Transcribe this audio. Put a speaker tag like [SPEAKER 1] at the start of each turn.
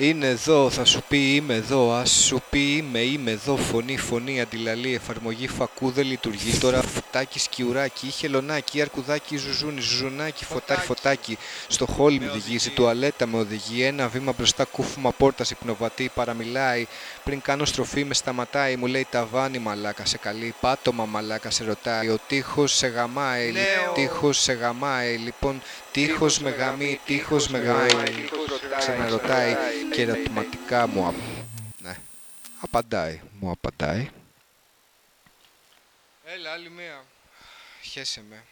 [SPEAKER 1] Είναι εδώ, θα σου πει είμαι εδώ. Α σου πει είμαι, είμαι εδώ. Φωνή, φωνή, αντιλαλή, εφαρμογή φακού δεν λειτουργεί. Τώρα φωτάκι, σκιουράκι, χελονάκι, αρκουδάκι, ζουζούνι, ζουζουνάκι, φωτάκι, φωτάκι. Στο χόλ με οδηγήσει, τουαλέτα με οδηγεί. Ένα βήμα μπροστά, κούφουμα πόρτα, υπνοβατή, παραμιλάει. Πριν κάνω στροφή με σταματάει, μου λέει ταβάνι μαλάκα σε καλή. Πάτωμα μαλάκα σε ρωτάει. Ο τείχος σε γαμάει, τείχος σε γαμάει. Λοιπόν, τείχος με γαμί, τείχος με γαμάει. Ξαναρωτάει και ερωτηματικά μου απ... ναι. απαντάει. Μου απαντάει. Έλα, άλλη μία. Χέσε με.